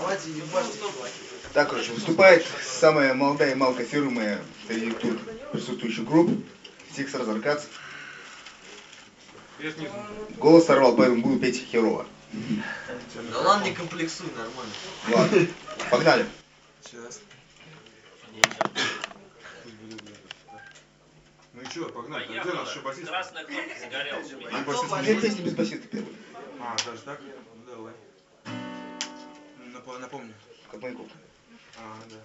Давайте ебашьте. Так, короче, выступает самая молодая и малкофируемая среди тут присутствующих групп. Сикс Разаркац. Голос сорвал, поэтому буду петь херово. Да ладно, не комплексуй, нормально. Ладно, погнали. Сейчас. Ну и что, погнали. А где наш басист? Красная кнопка загорелась. А без басиста первый. А, даже так? Ну давай. Напо- Напомню. Как Майкл. А, да.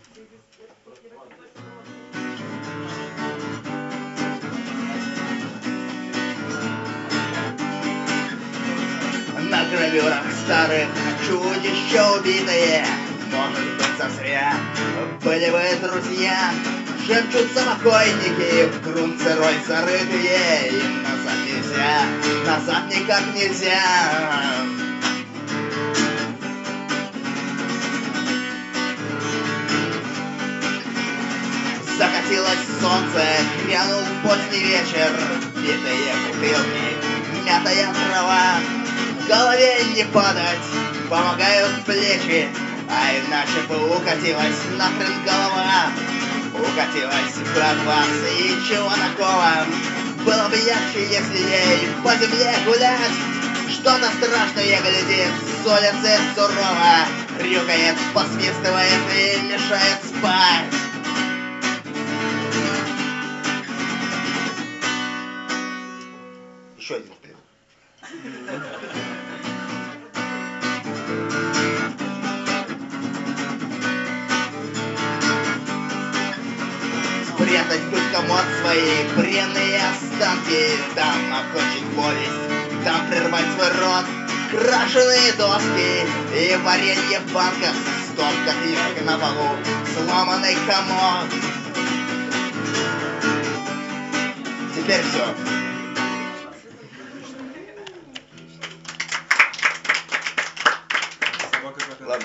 На гравюрах старых чудища убитые Может быть зазря были бы друзья Шепчутся покойники в грунт сырой зарытые Им назад нельзя, назад никак нельзя Закатилось солнце, грянул поздний вечер Битые бутылки, мятая трава. Голове не падать, помогают плечи А иначе бы укатилась нахрен голова. Укатилась в вас и чего такого? Было бы ярче, если ей по земле гулять. Что-то страшное глядит с улицы сурово Рюкает, посвистывает и мешает спать Еще один вперед. Спрятать комод свои бренные останки Там окончить повесть, там прервать свой рот Крашеные доски и варенье в банках Стопка книжек на полу, сломанный комод Теперь все. Var mı?